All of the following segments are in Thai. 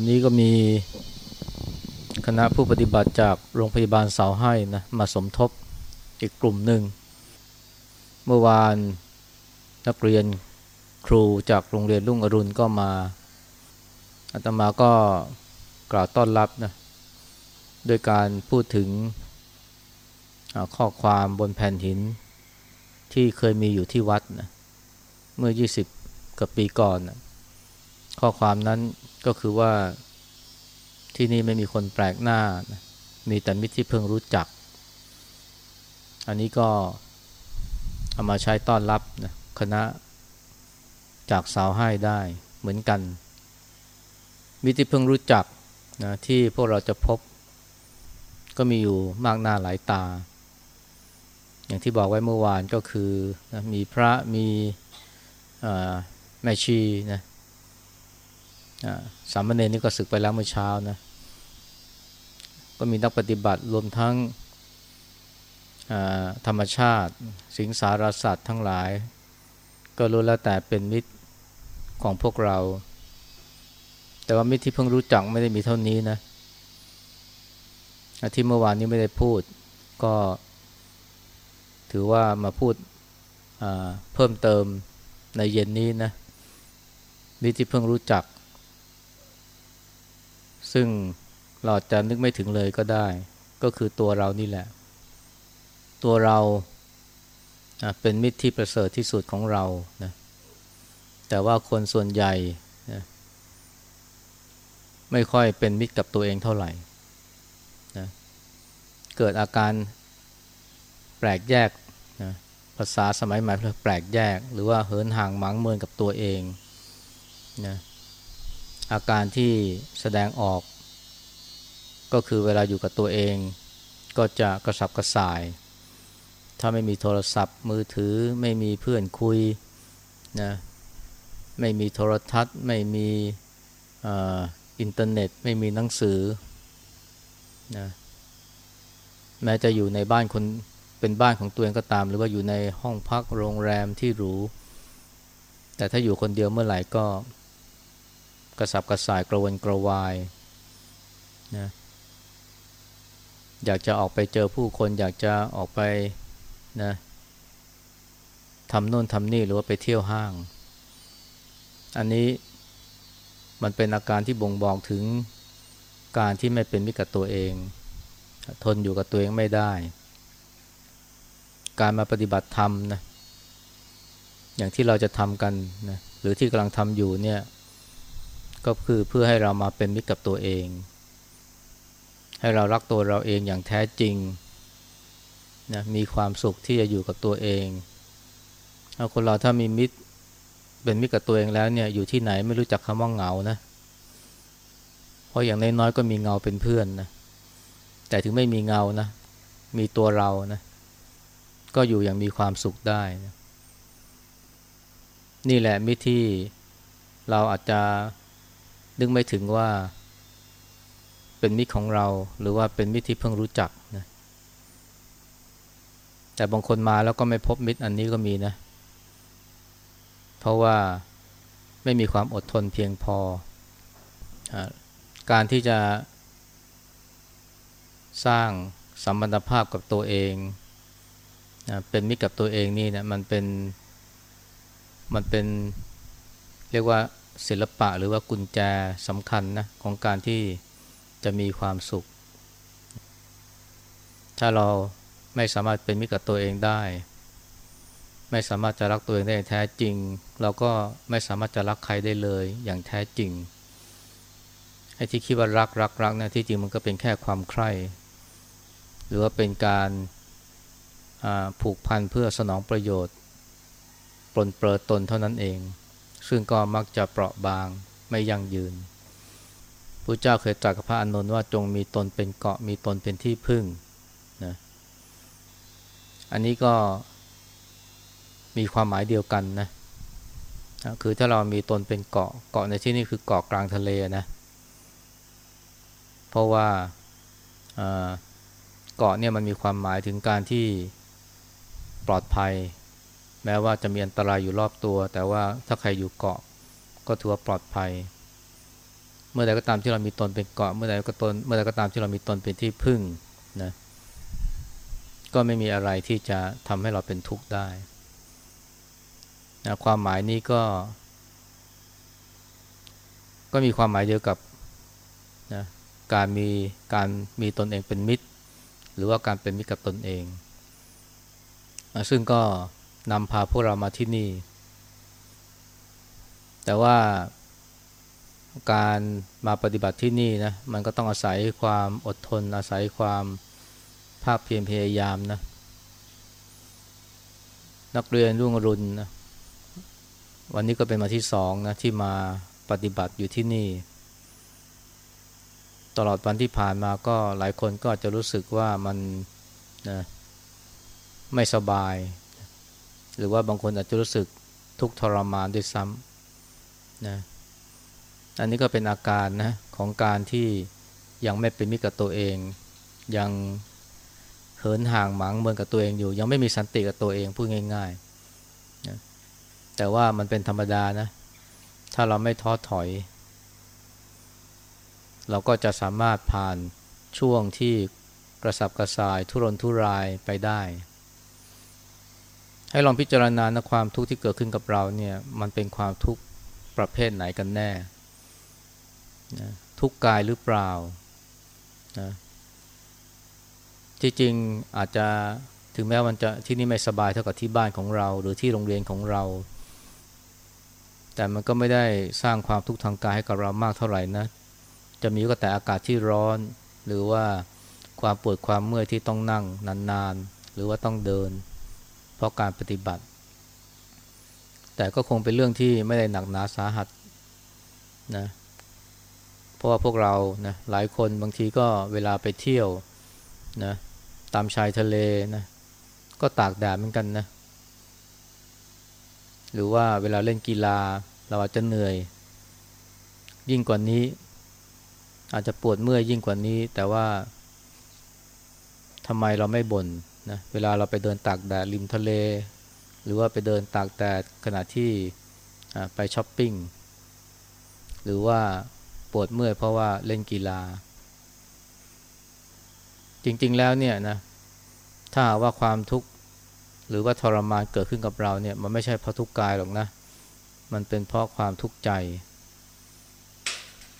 วันนี้ก็มีคณะผู้ปฏิบัติจากโรงพยาบาลเสาให้นะมาสมทบอีกกลุ่มหนึ่ง เมื่อวานนักเรียนครูจากโรงเรียนรุ่งอรุณก็มาอาตมาก็กล่าวต้อนรับนะโดยการพูดถึงข้อความบนแผ่นหินที่เคยมีอยู่ที่วัดนะเมื่อ 20กว่าปีก่อนนะ ข้อความนั้นก็คือว่าที่นี่ไม่มีคนแปลกหน้า มีแต่มิตรที่เพิ่งรู้จัก อันนี้ก็เอามาใช้ต้อนรับนะคณะจากสาวให้ได้เหมือนกัน มิตรที่เพิ่งรู้จักนะที่พวกเราจะพบ ก็มีอยู่มากหน้าหลายตา อย่างที่บอกไว้เมื่อวานก็คือนะมีพระมีแม่ชีนะ สามเณรนี่ก็ศึกไปแล้วเมื่อเช้านะ ก็มีนักปฏิบัติรวมทั้งธรรมชาติ สิงสารสัตว์ทั้งหลาย ก็รู้แล้วแต่เป็นมิตรของพวกเรา แต่ว่ามิตรที่เพิ่งรู้จักไม่ได้มีเท่านี้นะที่เมื่อวานนี้ไม่ได้พูด ก็ถือว่ามาพูดเพิ่มเติมในเย็นนี้นะมิตรที่เพิ่งรู้จัก ซึ่งเราจะนึกไม่ถึงเลยก็ได้ ก็คือตัวเรานี่แหละ ตัวเราเป็นมิตรที่ประเสริฐที่สุดของเรานะแต่ว่าคนส่วนใหญ่นะไม่ค่อยเป็นมิตรกับตัวเองเท่าไหร่นะเกิดอาการแปลกแยกนะภาษาสมัยใหม่เรียกแปลกแยก หรือว่าเหินห่างหมางเมินกับตัวเองนะ อาการที่แสดงออก ก็คือเวลาอยู่กับตัวเอง ก็จะกระสับกระส่าย ถ้าไม่มีโทรศัพท์ มือถือไม่มีเพื่อนคุยนะไม่มีโทรทัศน์ ไม่มีอินเทอร์เน็ต ไม่มีหนังสือนะแม้จะอยู่ในบ้านคนเป็นบ้านของตัวเองก็ตาม หรือว่าอยู่ในห้องพักโรงแรมที่หรูแต่ถ้าอยู่คนเดียวเมื่อไหร่ก็ กระสับกระส่ายกระวนกระวายนะอยากจะออกไปเจอผู้คนอยากจะออกไปนะทำโน่นทำนี่หรือว่าไปเที่ยวห้าง อันนี้มันเป็นอาการที่บ่งบอกถึงการที่ไม่เป็นมิตรกับตัวเอง ทนอยู่กับตัวเองไม่ได้ การมาปฏิบัติธรรมนะอย่างที่เราจะทำกันนะหรือที่กำลังทำอยู่เนี่ย ก็คือเพื่อให้เรามาเป็นมิตรกับตัวเอง ให้เรารักตัวเราเองอย่างแท้จริงนะมีความสุขที่จะอยู่กับตัวเองเอาคนเราถ้ามีมิตรเป็นมิตรกับตัวเองแล้วเนี่ยอยู่ที่ไหนไม่รู้จักคำว่าเหงานะเพราะอย่างน้อยๆก็มีเงาเป็นเพื่อนนะแต่ถึงไม่มีเงานะมีตัวเรานะก็อยู่อย่างมีความสุขได้นะนี่แหละมิตรที่เราอาจจะ นึกไม่ถึงว่าเป็นมิตรของเรา หรือว่าเป็นมิตรที่เพิ่งรู้จักนะแต่บางคนมาแล้วก็ไม่พบมิตรอันนี้ก็มีนะ เพราะว่าไม่มีความอดทนเพียงพออการที่จะสร้างสัมพันธภาพกับตัวเองนะเป็นมิตรกับตัวเองนี่นะมันเป็นมันเป็นเรียกว่า ศิลปะหรือว่ากุญแจสำคัญนะของการที่จะมีความสุข ถ้าเราไม่สามารถเป็นมิตรกับตัวเองได้ ไม่สามารถจะรักตัวเองได้แท้จริง เราก็ไม่สามารถจะรักใครได้เลยอย่างแท้จริงไอ้ที่คิดว่ารักรักรักนะที่จริงมันก็เป็นแค่ความใคร่หรือว่าเป็นการผูกพันเพื่อสนองประโยชน์ปลนเปลือตนเท่านั้นเอง ซึ่งก็มักจะเปราะบางไม่ยั่งยืนพระเจ้าเคยตรัสกับพระอานนท์ว่าจงมีตนเป็นเกาะมีตนเป็นที่พึ่งนะอันนี้ก็มีความหมายเดียวกันนะคือถ้าเรามีตนเป็นเกาะเกาะในที่นี้คือเกาะกลางทะเลนะเพราะว่าเกาะเนี่ยมันมีความหมายถึงการที่ปลอดภัย แม้ว่าจะมีอันตรายอยู่รอบตัว แต่ว่าถ้าใครอยู่เกาะ ก็ถือว่าปลอดภัย เมื่อใดก็ตามที่เรามีตนเป็นเกาะ เมื่อใดก็ตนเมื่อใดก็ตามที่เรามีตนเป็นที่พึ่งนะก็ไม่มีอะไรที่จะทำให้เราเป็นทุกข์ได้นะความหมายนี้ก็ ก็มีความหมายเดียวกับนะการมีการมีตนเองเป็นมิตร หรือว่าการเป็นมิตรกับตนเอง ซึ่งก็ นำพาพวกเรามาที่นี่ แต่ว่าการมาปฏิบัติที่นี่นะมันก็ต้องอาศัยความอดทน อาศัยความภาคเพียรพยายามนะนักเรียนรุ่งรุนนะวันนี้ก็เป็นมาที่สองนะที่มาปฏิบัติอยู่ที่นี่ ตลอดวันที่ผ่านมาก็หลายคนก็จะรู้สึกว่ามันนะไม่สบาย หรือว่าบางคนอาจจะรู้สึกทุกข์ทรมานด้วยซ้ำนะอันนี้ก็เป็นอาการนะของการที่ยังไม่เป็นมิตรกับตัวเอง ยังเหินห่างหมางเมืองกับตัวเองอยู่ ยังไม่มีสันติกับตัวเองพูดง่ายๆนะแต่ว่ามันเป็นธรรมดานะถ้าเราไม่ท้อถอย เราก็จะสามารถผ่านช่วงที่กระสับกระส่ายทุรนทุรายไปได้ ให้ลองพิจารณานะความทุกข์ที่เกิดขึ้นกับเราเนี่ยมันเป็นความทุกข์ประเภทไหนกันแน่นะทุกกายหรือเปล่านะที่จริงอาจจะถึงแม้วันจะที่นี่ไม่สบายเท่ากับที่บ้านของเรา หรือที่โรงเรียนของเรา แต่มันก็ไม่ได้สร้างความทุกข์ทางกายให้กับเรามากเท่าไหร่นะ จะมีก็แต่อากาศที่ร้อน หรือว่าความปวดความเมื่อยที่ต้องนั่งนานๆ หรือว่าต้องเดิน เพราะการปฏิบัติ แต่ก็คงเป็นเรื่องที่ไม่ได้หนักหนาสาหัสนะเพราะว่าพวกเรานะหลายคนบางทีก็เวลาไปเที่ยวนะตามชายทะเลนะก็ตากแดดเหมือนกันนะ หรือว่าเวลาเล่นกีฬาเราอาจจะเหนื่อย ยิ่งกว่านี้ อาจจะปวดเมื่อยยิ่งกว่านี้ แต่ว่าทำไมเราไม่บ่นนะเวลาเราไปเดินตากแดดริมทะเล หรือว่าไปเดินตากแดดขณะที่ไปช้อปปิ้งหรือว่าปวดเมื่อยเพราะว่าเล่นกีฬา จริงๆแล้วเนี่ยนะถ้าว่าความทุกข์หรือว่าทรมานเกิดขึ้นกับเราเนี่ยมันไม่ใช่เพราะทุกข์กายหรอกนะ มันเป็นเพราะความทุกข์ใจ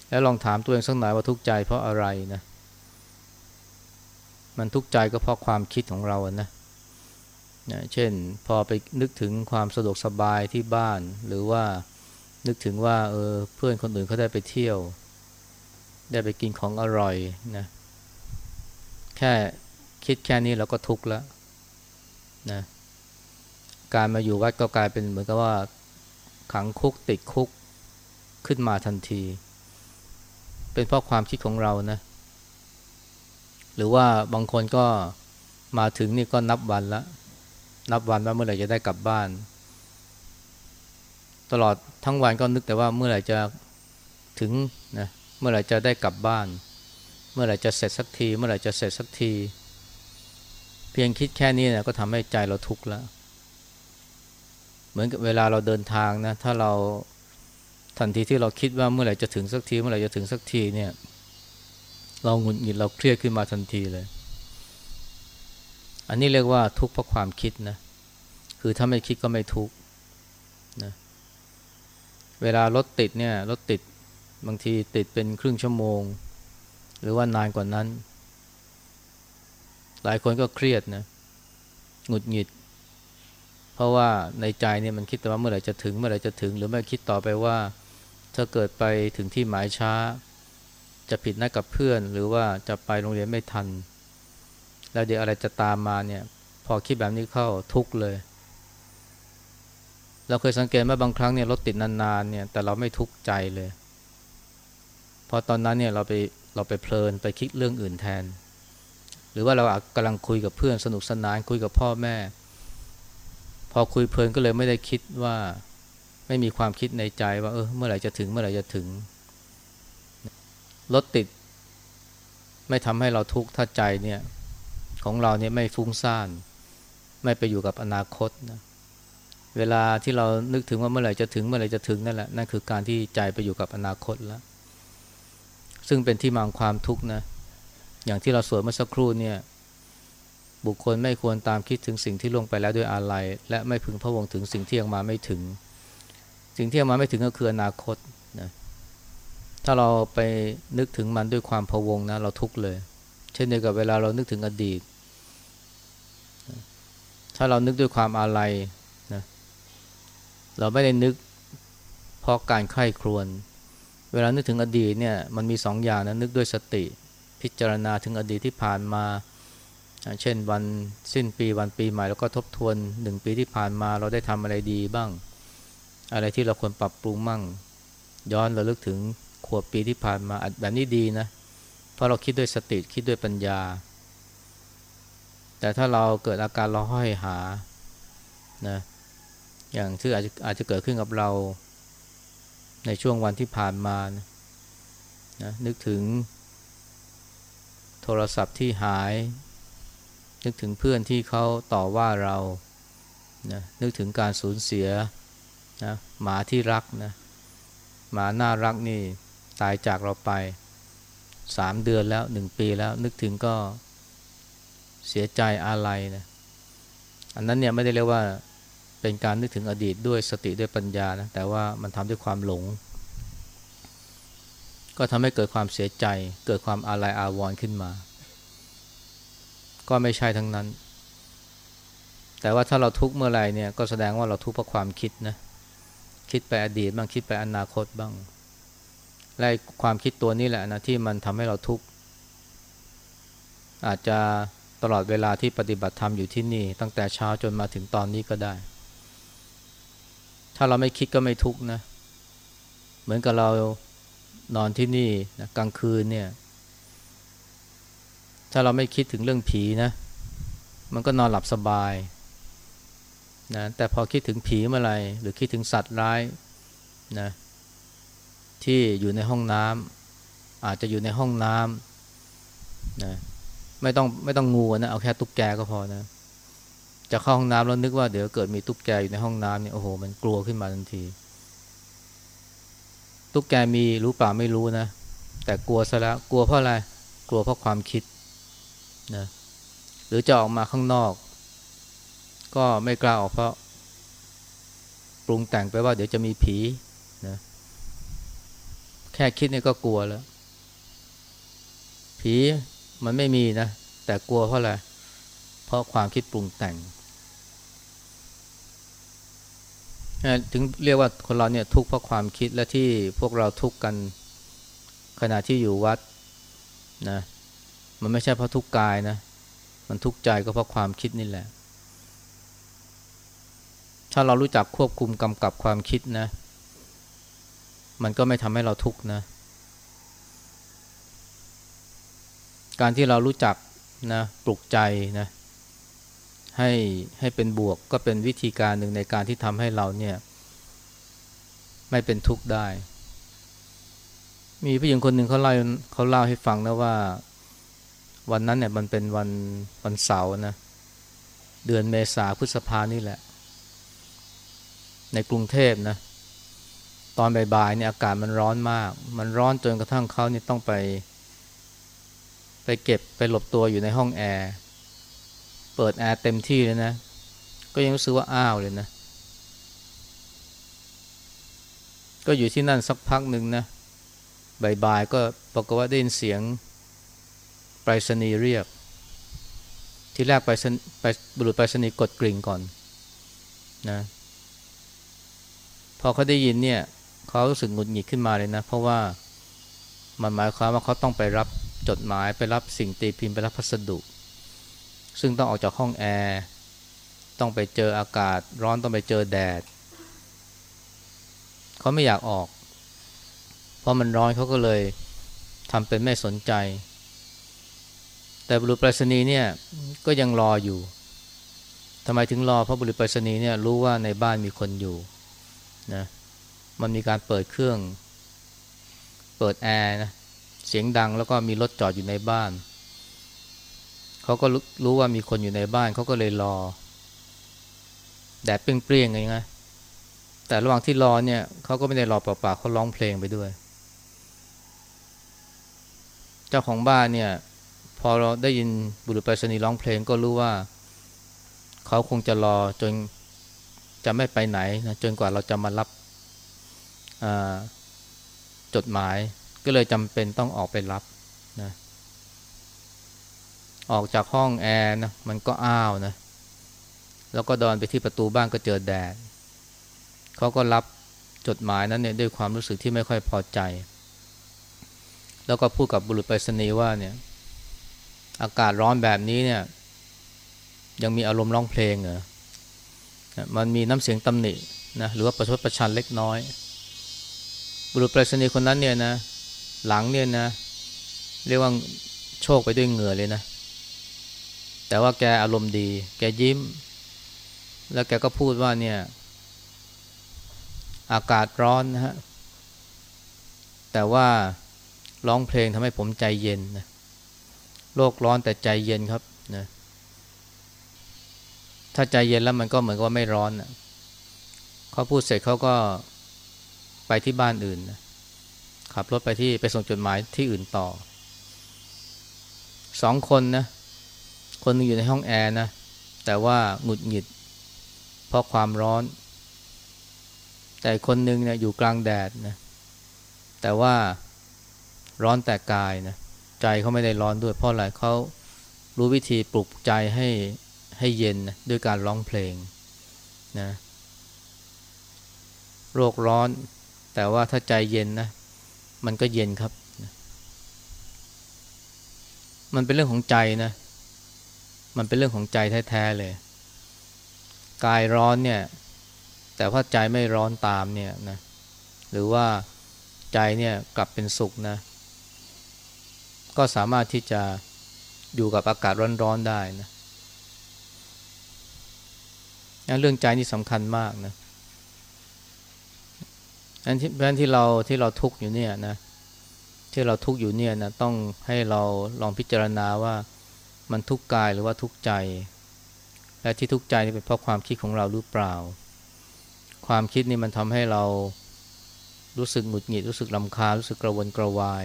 แล้วลองถามตัวเองสักหน่อยว่าทุกข์ใจเพราะอะไรนะ มันทุกข์ใจก็เพราะความคิดของเราอะนะนะเช่นพอไปนึกถึงความสะดวกสบายที่บ้าน หรือว่านึกถึงว่าเออเพื่อนคนอื่นเขาได้ไปเที่ยว ได้ไปกินของอร่อยนะแค่คิดแค่นี้เราก็ทุกข์แล้วนะการมาอยู่วัดก็กลายเป็นเหมือนกับว่าขังคุกติดคุกขึ้นมาทันที เป็นเพราะความคิดของเรานะ หรือว่าบางคนก็มาถึงนี่ก็นับวันล้วนับวันว่าเมื่อไหร่จะได้กลับบ้าน ตลอดทั้งวันก็นึกแต่ว่าเมื่อไหร่จะถึงนะเมื่อไหร่จะได้กลับบ้าน เมื่อไหร่จะเสร็จสักที เมื่อไหร่จะเสร็จสักที เพียงคิดแค่นี้นะก็ทำให้ใจเราทุกข์แล้ว เหมือนกับเวลาเราเดินทางนะ ถ้าเราทันทีที่เราคิดว่าเมื่อไหร่จะถึงสักที เมื่อไหร่จะถึงสักทีเนี่ย เราหงุดหงิดเราเครียดขึ้นมาทันทีเลย อันนี้เรียกว่าทุกข์เพราะความคิดนะ คือถ้าไม่คิดก็ไม่ทุกข์นะเวลารถติดเนี่ยรถติดบางทีติดเป็นครึ่งชั่วโมง หรือว่านานกว่านั้น หลายคนก็เครียดนะหงุดหงิด เพราะว่าในใจเนี่ยมันคิดแต่ว่าเมื่อไหร่จะถึงเมื่อไหร่จะถึง หรือไม่คิดต่อไปว่า ถ้าเกิดไปถึงที่หมายช้า จะผิดนัดกับเพื่อน หรือว่าจะไปโรงเรียนไม่ทัน แล้วเดี๋ยวอะไรจะตามมาเนี่ย พอคิดแบบนี้เข้าทุกเลย เราเคยสังเกตไหมบางครั้งเนี่ยรถติดนานๆเนี่ยแต่เราไม่ทุกข์ใจเลยพอตอนนั้นเนี่ยเราไปเราไปเพลินไปคิดเรื่องอื่นแทน หรือว่าเรากำลังคุยกับเพื่อนสนุกสนานคุยกับพ่อแม่ พอคุยเพลินก็เลยไม่ได้คิดว่าไม่มีความคิดในใจว่าเออเมื่อไหร่จะถึงเมื่อไหร่จะถึง รถติด ไม่ทำให้เราทุกข์ถ้าใจเนี่ยของเราเนี่ยไม่ฟุ้งซ่าน ไม่ไปอยู่กับอนาคตนะเวลาที่เรานึกถึงว่าเมื่อไหร่จะถึงเมื่อไหร่จะถึงนั่นแหละนั่นคือการที่ใจไปอยู่กับอนาคตแล้ว ซึ่งเป็นที่มาของความทุกข์นะอย่างที่เราสวดเมื่อสักครู่เนี่ยบุคคลไม่ควรตามคิดถึงสิ่งที่ล่วงไปแล้วด้วยอาลัยและไม่พึงพะวงถึงสิ่งที่ยังมาไม่ถึง สิ่งที่ยังมาไม่ถึงก็คืออนาคต ถ้าเราไปนึกถึงมันด้วยความพะวงนะ เราทุกข์เลย เช่นเดียวกับเวลาเรานึกถึงอดีต ถ้าเรานึกด้วยความอาลัยนะเราไม่ได้นึกเพราะการไข้ครวน เวลานึกถึงอดีตเนี่ยมันมีสองอย่างนะนึกด้วยสติ พิจารณาถึงอดีตที่ผ่านมาเช่นวันสิ้นปีวันปีใหม่แล้วก็ทบทวนหนึ่งปีที่ผ่านมาเราได้ทำอะไรดีบ้าง อะไรที่เราควรปรับปรุงมั่ง ย้อนเราลึกถึง ขวบปีที่ผ่านมาแบบนี้ดีนะเพราะเราคิดด้วยสติคิดด้วยปัญญา แต่ถ้าเราเกิดอาการเราห้อยหานะอย่างที่อาจจะอาจจะเกิดขึ้นกับเรา ในช่วงวันที่ผ่านมานะนะนึกถึง โทรศัพท์ที่หาย นึกถึงเพื่อนที่เขาต่อว่าเรานะนึกถึงการสูญเสียนะหมาที่รักนะหมาน่ารักนี่ ตายจากเราไปสามเดือนแล้วหนึ่งปีแล้วนึกถึงก็เสียใจอะไรนะอันนั้นเนี่ยไม่ได้เรียกว่าเป็นการนึกถึงอดีตด้วยสติด้วยปัญญานะแต่ว่ามันทำด้วยความหลง ก็ทำให้เกิดความเสียใจ เกิดความอาลัยอาวรณ์ขึ้นมา ก็ไม่ใช่ทั้งนั้น แต่ว่าถ้าเราทุกข์เมื่อไรเนี่ยก็แสดงว่าเราทุกข์เพราะความคิดนะคิดไปอดีตบ้างคิดไปอนาคตบ้าง และความคิดตัวนี้แหละนะที่มันทำให้เราทุกข์อาจจะตลอดเวลาที่ปฏิบัติธรรมอยู่ที่นี่ ตั้งแต่เช้าจนมาถึงตอนนี้ก็ได้ ถ้าเราไม่คิดก็ไม่ทุกข์นะ เหมือนกับเรานอนที่นี่นะกลางคืนเนี่ย ถ้าเราไม่คิดถึงเรื่องผีนะ มันก็นอนหลับสบายนะแต่พอคิดถึงผีเมื่อไรหรือคิดถึงสัตว์ร้ายนะ ที่อยู่ในห้องน้ำอาจจะอยู่ในห้องน้ำนะไม่ต้องไม่ต้องงูนะเอาแค่ตุ๊กแกก็พอนะ จะเข้าห้องน้ำแล้วนึกว่าเดี๋ยวเกิดมีตุ๊กแกอยู่ในห้องน้ำเนี่ยโอ้โหมันกลัวขึ้นมาทันที ตุ๊กแกมีรู้เปล่าไม่รู้นะ แต่กลัวซะแล้วกลัวเพราะอะไรกลัวเพราะความคิดนะหรือจะออกมาข้างนอก ก็ไม่กล้าออกเพราะ ปรุงแต่งไปว่าเดี๋ยวจะมีผีนะ ค่คิดนี่ก็กลัวแล้ว ผีมันไม่มีนะ แต่กลัวเพราะอะไร เพราะความคิดปรุงแต่ง ถึงเรียกว่าคนเราเนี่ยทุกข์เพราะความคิดและที่พวกเราทุกข์กันขณะที่อยู่วัดนะมันไม่ใช่เพราะทุกข์กายนะ มันทุกข์ใจก็เพราะความคิดนี่แหละ ถ้าเรารู้จักควบคุมกำกับความคิดนะ มันก็ไม่ทำให้เราทุกข์นะ การที่เรารู้จักนะปลุกใจนะให้ให้เป็นบวกก็เป็นวิธีการหนึ่งในการที่ทำให้เราเนี่ย ไม่เป็นทุกข์ได้ มีผู้หญิงคนหนึ่งเขาเล่าเขาเล่าให้ฟังนะว่า วันนั้นเนี่ยมันเป็นวันวันเสาร์นะเดือนเมษาพฤษภานี่แหละ ในกรุงเทพนะ ตอนบ่ายๆเนี่ยอากาศมันร้อนมาก มันร้อนจนกระทั่งเขานี่ต้องไป ไปเก็บไปหลบตัวอยู่ในห้องแอร์ เปิดแอร์เต็มที่เลยนะ ก็ยังรู้สึกว่าอ้าวเลยนะ ก็อยู่ที่นั่นสักพักหนึ่งนะบ่ายๆก็ปรากฏว่าได้ยินเสียงไปรษณีย์เรียก ที่แรกไปไปบุรุษไปรษณีย์กดกริ่งก่อนนะ พอเขาได้ยินเนี่ย เขารู้สึกหงุดหงิดขึ้นมาเลยนะ เพราะว่ามันหมายความว่าเขาต้องไปรับจดหมายไปรับสิ่งตีพิมพ์ไปรับพัสดุ ซึ่งต้องออกจากห้องแอร์ต้องไปเจออากาศร้อนต้องไปเจอแดด เขาไม่อยากออก เพราะมันร้อนเขาก็เลยทำเป็นไม่สนใจ แต่บุรุษไปรษณีย์เนี่ยก็ยังรออยู่ทำไมถึงรอเพราะบุรุษไปรษณีย์เนี่ยรู้ว่าในบ้านมีคนอยู่นะ มันมีการเปิดเครื่อง เปิดแอร์นะเสียงดังแล้วก็มีรถจอดอยู่ในบ้าน เขาก็รู้ว่ามีคนอยู่ในบ้านเขาก็เลยรอ แดดเปรี้ยงๆไงไงแต่ระหว่างที่รอเนี่ยเขาก็ไม่ได้รอเปล่าๆเขาร้องเพลงไปด้วย เจ้าของบ้านเนี่ย พอเราได้ยินบุรุษไปรษณีย์ร้องเพลงก็รู้ว่า เขาคงจะรอจนจะไม่ไปไหนนะจนกว่าเราจะมารับ จดหมายก็เลยจำเป็นต้องออกไปรับนะออกจากห้องแอร์นะมันก็อ้าวนะแล้วก็ดินไปที่ประตูบ้านก็เจอแดดเขาก็รับจดหมายนั้นเนี่ยด้วยความรู้สึกที่ไม่ค่อยพอใจ แล้วก็พูดกับบุรุษไปรษณีย์ว่าเนี่ย อากาศร้อนแบบนี้เนี่ย ยังมีอารมณ์ร้องเพลงเหรอมันมีน้ำเสียงตำหนินะหรือว่าประชดประชันเล็กน้อย บุรุษไปรษณีย์คนนั้นเนี่ยนะ หลังเนี่ยนะ เรียกว่าโชคไปด้วยเหงื่อเลยนะ แต่ว่าแกอารมณ์ดี แกยิ้ม แล้วแกก็พูดว่าเนี่ย อากาศร้อนนะฮะ แต่ว่าร้องเพลงทำให้ผมใจเย็นนะโลกร้อนแต่ใจเย็นครับนะถ้าใจเย็นแล้วมันก็เหมือนกับว่าไม่ร้อนนะเขาพูดเสร็จเขาก็ ไปที่บ้านอื่นนะขับรถไปที่ไปส่งจดหมายที่อื่นต่อสองคนนะ คนนึงอยู่ในห้องแอร์นะ แต่ว่าหงุดหงิด เพราะความร้อน แต่คนหนึ่งเนี่ยอยู่กลางแดดนะ แต่ว่าร้อนแต่กายนะ ใจเขาไม่ได้ร้อนด้วยเพราะอะไรเขารู้วิธีปลุกใจให้ให้เย็นนะด้วยการร้องเพลงนะ โรคร้อน แต่ว่าถ้าใจเย็นนะมันก็เย็นครับ มันเป็นเรื่องของใจนะ มันเป็นเรื่องของใจแท้ๆเลย กายร้อนเนี่ย แต่ว่าใจไม่ร้อนตามเนี่ยนะหรือว่าใจเนี่ยกลับเป็นสุขนะ ก็สามารถที่จะอยู่กับอากาศร้อนๆได้นะเรื่องใจนี่สำคัญมากนะ อันที่เพราะที่เราที่เราทุกข์อยู่เนี่ยนะที่เราทุกข์อยู่เนี่ยนะต้องให้เราลองพิจารณาว่ามันทุกข์กายหรือว่าทุกข์ใจ และที่ทุกข์ใจนี่เป็นเพราะความคิดของเราหรือเปล่า ความคิดนี่มันทำให้เรารู้สึกหงุดหงิดรู้สึกลำคารู้สึกกระวนกระวาย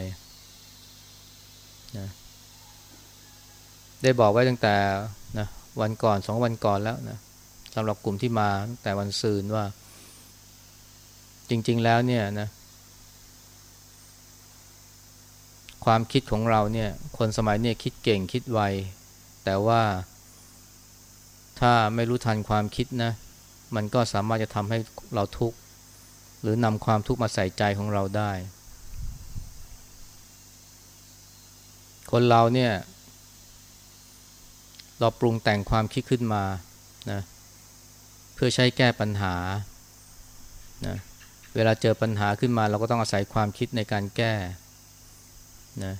นะได้บอกไว้ตั้งแต่นะวันก่อนสองวันก่อนแล้วนะสำหรับกลุ่มที่มาตั้งแต่วันซืนว่า ริง ๆ แล้วเนี่ยนะ ความคิดของเราเนี่ย คนสมัยเนี้คิดเก่งคิดไว แต่ว่าถ้าไม่รู้ทันความคิดนะ มันก็สามารถจะทำให้เราทุกข์ หรือนำความทุกข์มาใส่ใจของเราได้ คนเราเนี่ย เราปรุงแต่งความคิดขึ้นมานะเพื่อใช้แก้ปัญหานะ เวลาเจอปัญหาขึ้นมาเราก็ต้องอาศัยความคิดในการแก้นะ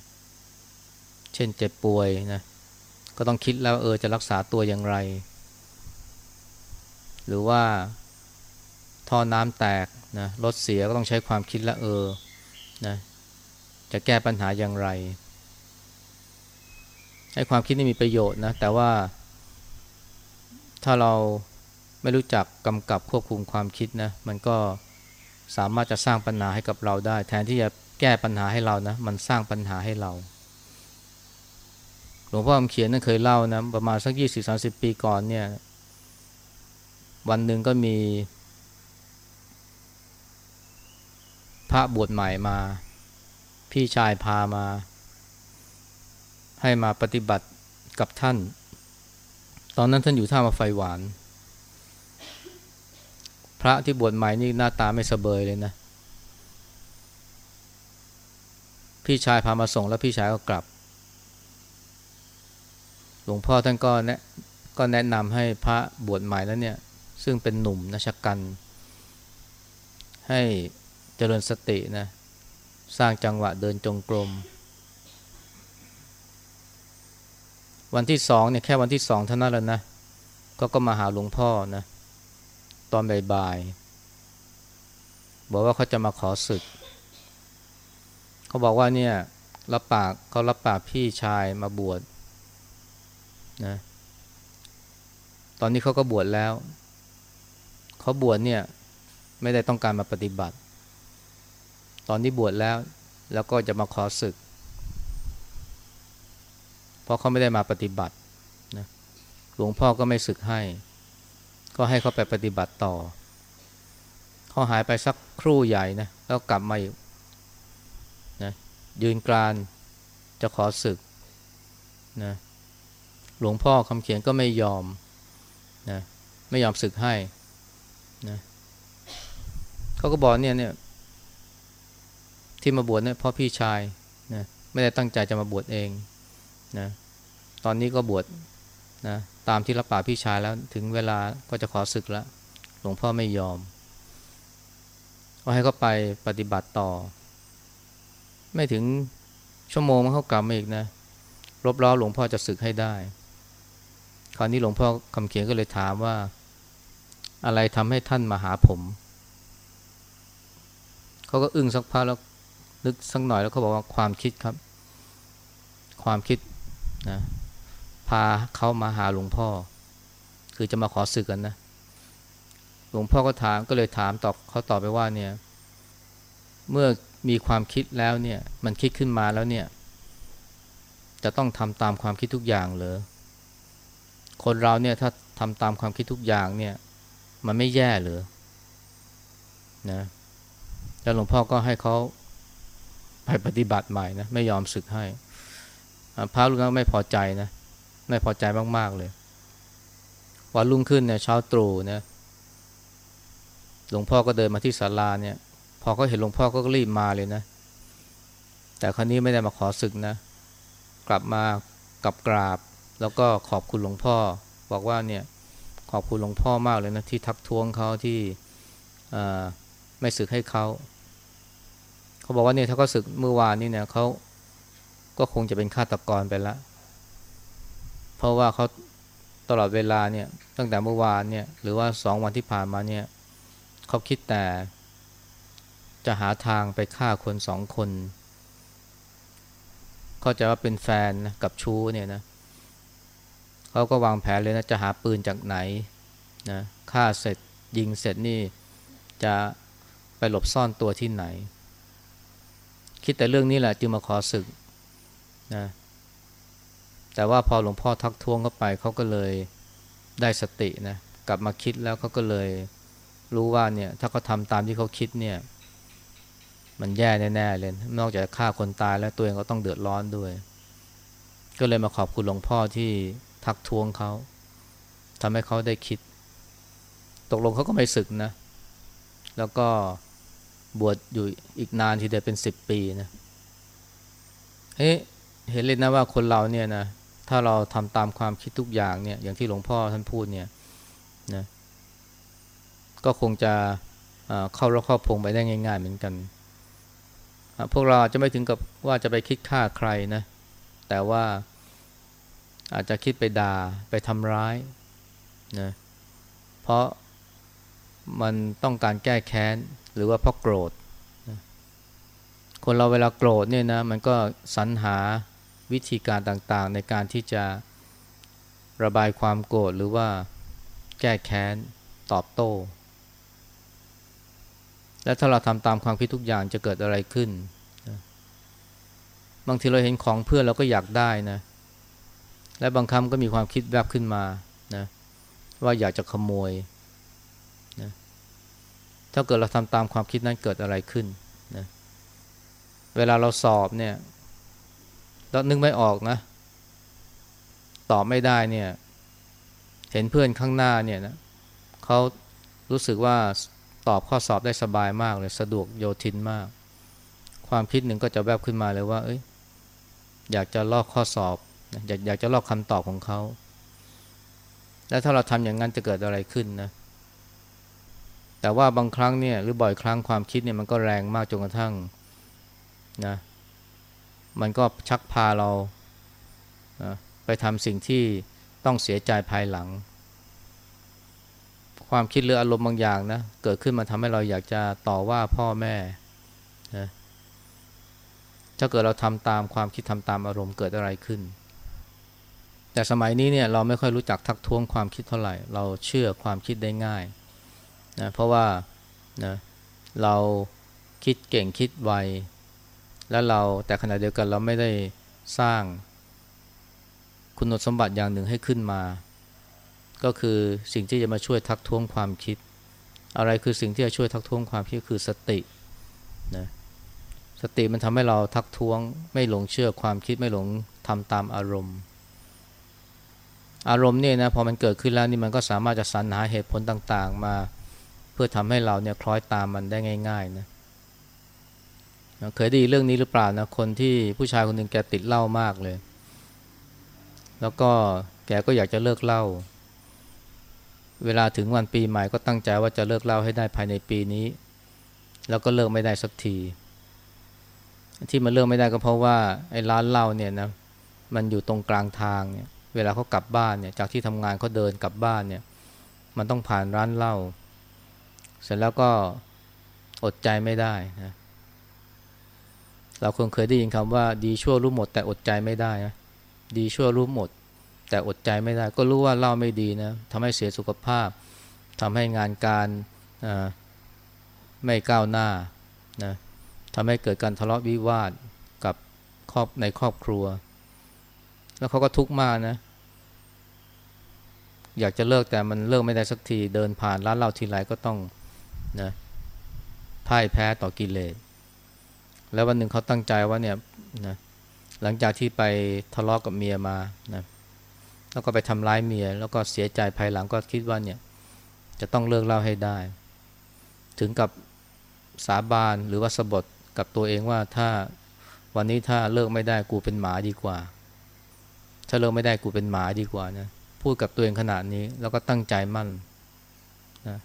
เช่นเจ็บป่วยนะก็ต้องคิดแล้วเออจะรักษาตัวอย่างไร หรือว่าท่อน้ำแตกนะรถเสียก็ต้องใช้ความคิดและเออนะจะแก้ปัญหาอย่างไร ให้ความคิดนี่มีประโยชน์นะแต่ว่า ถ้าเราไม่รู้จักกำกับควบคุมความคิดนะมันก็ สามารถจะสร้างปัญหาให้กับเราได้ แทนที่จะแก้ปัญหาให้เรานะ มันสร้างปัญหาให้เรา หลวงพ่อคำเขียนนั่นเคยเล่านะประมาณสักยี่สิบสาสิบปีก่อนเนี่ย วันหนึ่งก็มี พระบวชใหม่มา พี่ชายพามา ให้มาปฏิบัติกับท่าน ตอนนั้นท่านอยู่ท่ามาไฟหวาน ระที่บวชใหม่นี่หน้าตาไม่สเบยเลยนะ พี่ชายพามาส่งแล้วพี่ชายก็กลับ หลวงพ่อท่านก็แนะก็แนะนำให้พระบวชใหม่แล้วเนี่ย ซึ่งเป็นหนุ่มนะชกัน ให้เจริญสตินะ สร้างจังหวะเดินจงกรมวันที่สองเนี่ยแค่วันที่สองเท่านั้นแล้วนะก็ก็มาหาหลวงพ่อนะ ตอนบ่ายๆบอกว่าเขาจะมาขอศึก เขาบอกว่าเนี่ยรับปากเขารับปากพี่ชายมาบวชนะตอนนี้เขาก็บวชแล้ว เขาบวชเนี่ยไม่ได้ต้องการมาปฏิบัติ ตอนนี้บวชแล้วแล้วก็จะมาขอศึก เพราะเขาไม่ได้มาปฏิบัตินะหลวงพ่อก็ไม่ศึกให้ ก็ให้เขาไปปฏิบัติต่อ เขาหายไปสักครู่ใหญ่นะแล้วกลับมาอีกนะยืนกรานจะขอศึกนะหลวงพ่อคำเขียนก็ไม่ยอมนะไม่ยอมศึกให้นะเขาก็บอกเนี่ยเนี่ยที่มาบวชเนี่ยพราะพี่ชายนะไม่ได้ตั้งใจจะมาบวชเองนะตอนนี้ก็บวช นะตามที่รับปากพี่ชายแล้วถึงเวลาก็จะขอศึกแล้วหลวงพ่อไม่ยอมก็ให้เขาไปปฏิบัติต่อ ไม่ถึงชั่วโมงมันเขากลับมาอีกนะรบล้อหลวงพ่อจะศึกให้ได้ คราวนี้หลวงพ่อคำเขียนก็เลยถามว่า อะไรทำให้ท่านมาหาผม เขาก็อึ้งสักพักแล้วนึกสักหน่อยแล้วเขาบอกว่าความคิดครับ ความคิดนะ พาเขามาหาหลวงพ่อ คือจะมาขอศึกกันนะ หลวงพ่อก็ถามก็เลยถามตอบเขาตอบไปว่าเนี่ย เมื่อมีความคิดแล้วเนี่ย มันคิดขึ้นมาแล้วเนี่ย จะต้องทำตามความคิดทุกอย่างเหรอคนเราเนี่ยถ้าทำตามความคิดทุกอย่างเนี่ย มันไม่แย่เหรอนะแล้วหลวงพ่อก็ให้เขาไปปฏิบัติใหม่นะไม่ยอมศึกให้พระลูกนั้นไม่พอใจนะ ไม่พอใจมาก ๆ เลย วันรุ่งขึ้นเนี่ยเช้าตรู่นะหลวงพ่อก็เดินมาที่ศาลาเนี่ย พอเขาเห็นหลวงพ่อก็รีบมาเลยนะ แต่ครั้นี้ไม่ได้มาขอศึกนะ กลับมากับกราบ แล้วก็ขอบคุณหลวงพ่อ บอกว่าเนี่ยขอบคุณหลวงพ่อมากเลยนะที่ทักท้วงเขาที่ไม่ศึกให้เขาเขาบอกว่าเนี่ยถ้าเขาศึกเมื่อวานนี้เนี่ยเขาก็คงจะเป็นฆาตกรไปแล้ว เพราะว่าเขาตลอดเวลาเนี่ยตั้งแต่เมื่อวานเนี่ยหรือว่าสองวันที่ผ่านมาเนี่ยเขาคิดแต่จะหาทางไปฆ่าคนสองคน เขาจะว่าเป็นแฟนนะกับชู้เนี่ยนะเขาก็วางแผนเลยนะจะหาปืนจากไหนนะฆ่าเสร็จยิงเสร็จนี่จะไปหลบซ่อนตัวที่ไหน คิดแต่เรื่องนี้แหละจึงมาขอศึกนะ แต่ว่าพอหลวงพ่อทักท้วงเข้าไปเขาก็เลยได้สตินะกลับมาคิดแล้วเขาก็เลยรู้ว่าเนี่ยถ้าเขาทำตามที่เขาคิดเนี่ยมันแย่แน่ๆเลย นอกจากฆ่าคนตายแล้วตัวเองก็ต้องเดือดร้อนด้วย ก็เลยมาขอบคุณหลวงพ่อที่ทักท้วงเขาทำให้เขาได้คิด ตกลงเขาก็ไม่ศึกนะ แล้วก็บวชอยู่อีกนานทีเดียวเป็นสิบปีนะเฮ้เห็นเลยนะว่าคนเราเนี่ยนะ ถ้าเราทำตามความคิดทุกอย่างเนี่ย อย่างที่หลวงพ่อท่านพูดเนี่ยนะก็คงจะเข้ารอบครอบพงไปได้ง่าย ๆ เหมือนกัน พวกเราจะไม่ถึงกับว่าจะไปคิดฆ่าใครนะ แต่ว่าอาจจะคิดไปด่าไปทำร้ายนะเพราะมันต้องการแก้แค้น หรือว่าเพราะโกรธนะคนเราเวลาโกรธเนี่ยนะ มันก็สรรหา วิธีการต่างๆ ในการที่จะระบายความโกรธหรือว่าแก้แค้นตอบโต้ และถ้าเราทำตามความคิดทุกอย่างจะเกิดอะไรขึ้น บางทีเราเห็นของเพื่อนเราก็อยากได้นะ และบางครั้งก็มีความคิดแวบขึ้นมานะว่าอยากจะขโมยนะถ้าเกิดเราทำตามความคิดนั้นเกิดอะไรขึ้นนะเวลาเราสอบเนี่ย แล้วนึกไม่ออกนะ ตอบไม่ได้เนี่ย เห็นเพื่อนข้างหน้าเนี่ยนะเขารู้สึกว่าตอบข้อสอบได้สบายมากเลย สะดวกโยทินมาก ความคิดหนึ่งก็จะแวบขึ้นมาเลยว่า เอ้ย อยากจะลอกข้อสอบ อยากอยากจะลอกคำตอบของเขา แล้วถ้าเราทำอย่างนั้นจะเกิดอะไรขึ้นนะ แต่ว่าบางครั้งเนี่ย หรือบ่อยครั้งความคิดเนี่ยมันก็แรงมากจนกระทั่งนะ มันก็ชักพาเราไปทำสิ่งที่ต้องเสียใจภายหลัง ความคิดหรืออารมณ์บางอย่างนะเกิดขึ้นมาทำให้เราอยากจะต่อว่าพ่อแม่นะถ้าเกิดเราทำตามความคิดทำตามอารมณ์เกิดอะไรขึ้น แต่สมัยนี้เนี่ยเราไม่ค่อยรู้จักทักท้วงความคิดเท่าไหร่ เราเชื่อความคิดได้ง่ายนะเพราะว่านะเราคิดเก่งคิดไว แล้วเราแต่ขณะเดียวกันเราไม่ได้สร้างคุณสมบัติอย่างหนึ่งให้ขึ้นมา ก็คือสิ่งที่จะมาช่วยทักท้วงความคิด อะไรคือสิ่งที่จะช่วยทักท้วงความคิดคือสตินะสติมันทำให้เราทักท้วง ไม่หลงเชื่อความคิดไม่หลงทำตามอารมณ์ อารมณ์เนี่ยนะพอมันเกิดขึ้นแล้วนี่มันก็สามารถจะสรรหาเหตุผลต่างๆ มา เพื่อทำให้เราเนี่ยคล้อยตามมันได้ง่าย ๆนะ เคยได้ยินเรื่องนี้หรือเปล่านะคนที่ผู้ชายคนหนึ่งแกติดเหล้ามากเลย แล้วก็แกก็อยากจะเลิกเหล้าเวลาถึงวันปีใหม่ก็ตั้งใจว่าจะเลิกเหล้าให้ได้ภายในปีนี้ แล้วก็เลิกไม่ได้สักที ที่มันเลิกไม่ได้ก็เพราะว่าไอ้ร้านเหล้าเนี่ยนะมันอยู่ตรงกลางทางเนี่ยเวลาเขากลับบ้านเนี่ยจากที่ทำงานเขาเดินกลับบ้านเนี่ยมันต้องผ่านร้านเหล้าเสร็จแล้วก็อดใจไม่ได้นะ เราคงเคยได้ยินคำว่าดีชั่วรู้หมด แต่อดใจไม่ได้นะดีชั่วรู้หมด แต่อดใจไม่ได้ ก็รู้ว่าเล้าไม่ดีนะทำให้เสียสุขภาพทำให้งานการไม่ก้าวหน้านะทำให้เกิดการทะเลาะวิวาทกับครอบในครอบครัว แล้วเขาก็ทุกข์มากนะอยากจะเลิกแต่มันเลิกไม่ได้สักทีเดินผ่านร้านเหล้าทีไรก็ต้องนะพ่ายแพ้ต่อกิเลส แล้ววันหนึ่งเขาตั้งใจว่าเนี่ยนะหลังจากที่ไปทะเลาะกกับเมียมานะแล้วก็ไปทำร้ายเมีย แล้วก็เสียใจภายหลังก็คิดว่าเนี่ย จะต้องเลิกเล่าให้ได้ ถึงกับสาบานหรือว่าสบทกับตัวเองว่าถ้าวันนี้ถ้าเลิกไม่ได้กูเป็นหมาดีกว่า ถ้าเลิกไม่ได้กูเป็นหมาดีกว่านะพูดกับตัวเองขนาดนี้แล้วก็ตั้งใจมั่นนะ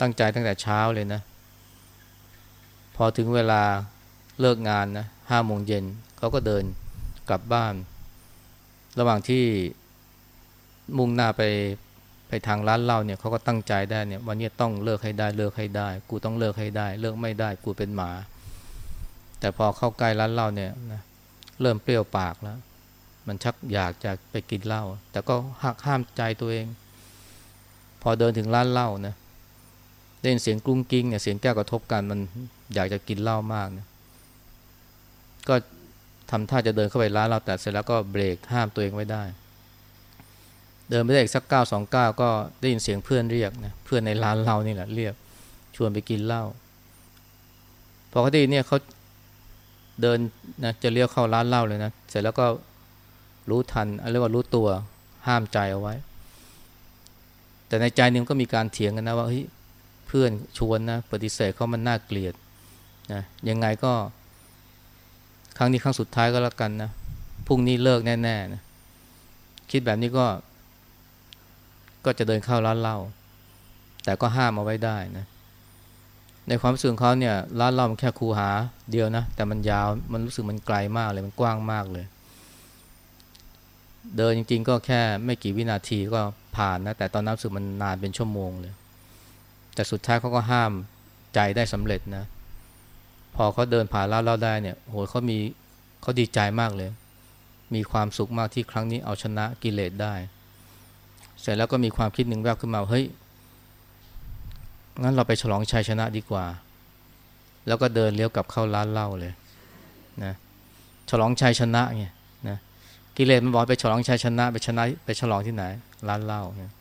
ตั้งใจตั้งแต่เช้าเลยนะ พอถึงเวลา เลิกงานนะห้าโมงเย็นเขาก็เดินกลับบ้าน ระหว่างที่มุ่งหน้าไปไปทางร้านเหล้าเนี่ยเขาก็ตั้งใจได้เนี่ยวันนี้ต้องเลิกให้ได้เลิกให้ได้ กูต้องเลิกให้ได้ เลิกไม่ได้กูเป็นหมา แต่พอเข้าใกล้ร้านเหล้าเนี่ยนะเริ่มเปรี้ยวปากแล้ว มันชักอยากจะไปกินเหล้าแต่ก็หักห้ามใจตัวเอง พอเดินถึงร้านเหล้านะได้ยินเสียงกรุ้งกิ้งเนี่ยเสียงแก้วกระทบกันมันอยากจะกินเหล้ามากนะ ก็ทำท่าจะเดินเข้าไปร้านเราแต่เสร็จแล้วก็เบรกห้ามตัวเองไว้ได้ เดินไปได้อีกสักเก้าสองเก้าก็ได้ยินเสียงเพื่อนเรียกนะเพื่อนในร้านเรานี่แหละเรียกชวนไปกินเหล้าพอเขาได้เนี่ยเขาเดินนะจะเลี้ยวเข้าร้านเหล้าเลยนะเสร็จแล้วก็รู้ทันเรียกว่ารู้ตัวห้ามใจเอาไว้ แต่ในใจนึงก็มีการเถียงกันนะว่าเฮ้ยเพื่อนชวนนะปฏิเสธเขามันน่าเกลียดนะยังไงก็ ครั้งนี้ครั้งสุดท้ายก็แล้วกันนะพรุ่งนี้เลิกแน่ๆนะคิดแบบนี้ก็ ก็จะเดินเข้าร้านเหล้าแต่ก็ห้ามเอาไว้ได้นะในความรู้สึกของเขาเนี่ยร้านเหล้ามันแค่คูหาเดียวนะแต่มันยาวมันรู้สึกมันไกลมากเลยมันกว้างมากเลย เดินจริง ๆ ก็แค่ไม่กี่วินาทีก็ผ่านนะแต่ตอนนั้นรู้สึกมันนานเป็นชั่วโมงเลย แต่สุดท้ายเขาก็ห้ามใจได้สำเร็จนะ พอเขาเดินผ่านร้านเราได้เนี่ยโหเขามีเขาดีใจมากเลย มีความสุขมากที่ครั้งนี้เอาชนะกิเลสได้ เสร็จแล้วก็มีความคิดหนึ่งแวบขึ้นมาเฮ้ยงั้นเราไปฉลองชัยชนะดีกว่า แล้วก็เดินเลี้ยวกลับเข้าร้านเหล้าเลยนะฉลองชัยชนะไงนะกิเลสมันบอกไปฉลองชัยชนะไปชนะไปฉลองที่ไหน ร้านเหล้าเนี่ย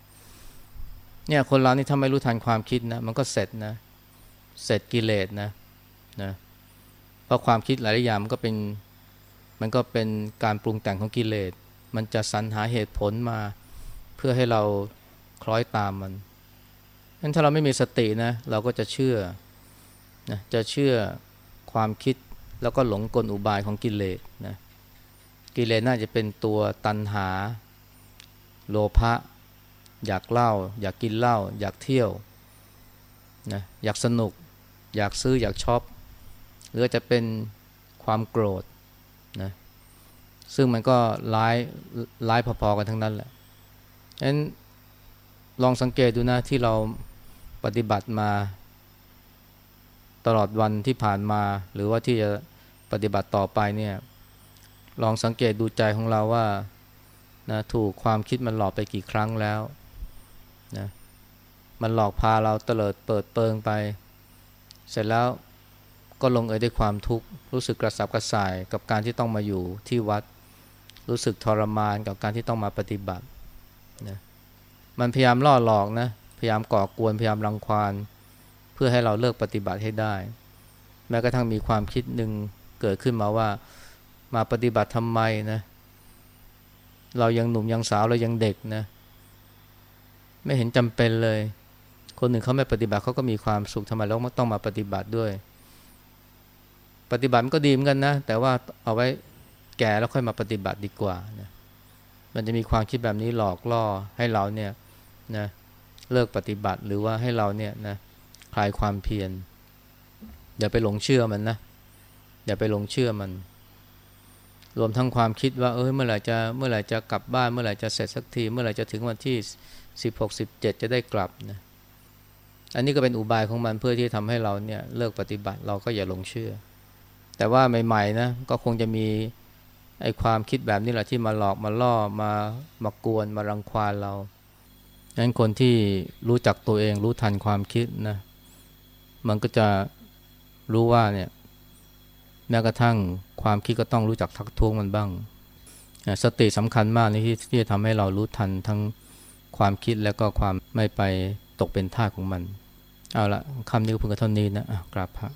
เนี่ยคนเรานี่ถ้าไม่รู้ทันความคิดนะมันก็เสร็จนะ เสร็จกิเลสนะนะ เพราะความคิดหลายอย่างมันก็เป็นมันก็เป็นการปรุงแต่งของกิเลส มันจะสรรหาเหตุผลมาเพื่อให้เราคล้อยตามมันงั้นถ้าเราไม่มีสตินะเราก็จะเชื่อนะจะเชื่อความคิดแล้วก็หลงกลอุบายของกิเลสนะกิเลสน่าจะเป็นตัวตันหา โลภะอยากเล่า อยากกินเหล้าอยากเที่ยวนะอยากสนุก อยากซื้ออยากชอบ หรือจะเป็นความโกรธนะซึ่งมันก็ร้ายร้ายพอๆกันทั้งนั้นแหละฉะนั้นลองสังเกตดูนะที่เราปฏิบัติมา ตลอดวันที่ผ่านมา หรือว่าที่จะปฏิบัติต่อไปเนี่ยลองสังเกตดูใจของเราว่านะถูกความคิดมันหลอกไปกี่ครั้งแล้วนะมันหลอกพาเราเตลิดเปิดเปิงไป เสร็จแล้ว ก็ลงเอยด้วยความทุกข์รู้สึกกระสับกระส่ายกับการที่ต้องมาอยู่ที่วัด รู้สึกทรมานกับการที่ต้องมาปฏิบัตินะมันพยายามล่อหลอกนะพยายามก่อกวนพยายามรังควานเพื่อให้เราเลิกปฏิบัติให้ได้ แม้กระทั่งมีความคิดหนึ่งเกิดขึ้นมาว่ามาปฏิบัติทำไมนะเรายังหนุ่มยังสาวเรายังเด็กนะไม่เห็นจำเป็นเลย คนหนึ่งเขาไม่ปฏิบัติเขาก็มีความสุขทำไมเราต้องมาปฏิบัติด้วย ปฏิบัติมันก็ดีเหมือนกันนะ แต่ว่าเอาไว้แก่แล้วค่อยมาปฏิบัติดีกว่านะมันจะมีความคิดแบบนี้หลอกล่อให้เราเนี่ยนะเลิกปฏิบัติหรือว่าให้เราเนี่ยนะคลายความเพียรอย่าไปหลงเชื่อมันนะอย่าไปหลงเชื่อมัน รวมทั้งความคิดว่าเออเมื่อไหร่จะเมื่อไหร่จะกลับบ้าน เมื่อไหร่จะเสร็จสักที เมื่อไหร่จะถึงวันที่สิบหกสิบเจ็ดจะได้กลับนะอันนี้ก็เป็นอุบายของมันเพื่อที่ทำให้เราเนี่ยเลิกปฏิบัติเราก็อย่าหลงเชื่อ แต่ว่าใหม่ๆนะก็คงจะมีไอ้ความคิดแบบนี้แหละที่มาหลอกมาล่อมามากวนมารังควานเราดังนั้นคนที่รู้จักตัวเองรู้ทันความคิดนะมันก็จะรู้ว่าเนี่ยแม้กระทั่งความคิดก็ต้องรู้จักทักท้วงมันบ้าง สติสำคัญมากในที่ที่จะทำให้เรารู้ทันทั้งความคิดแล้วก็ความไม่ไปตกเป็นท่าของมัน เอาละคำนี้ก็เพิ่งเท่านี้นะกราบพระ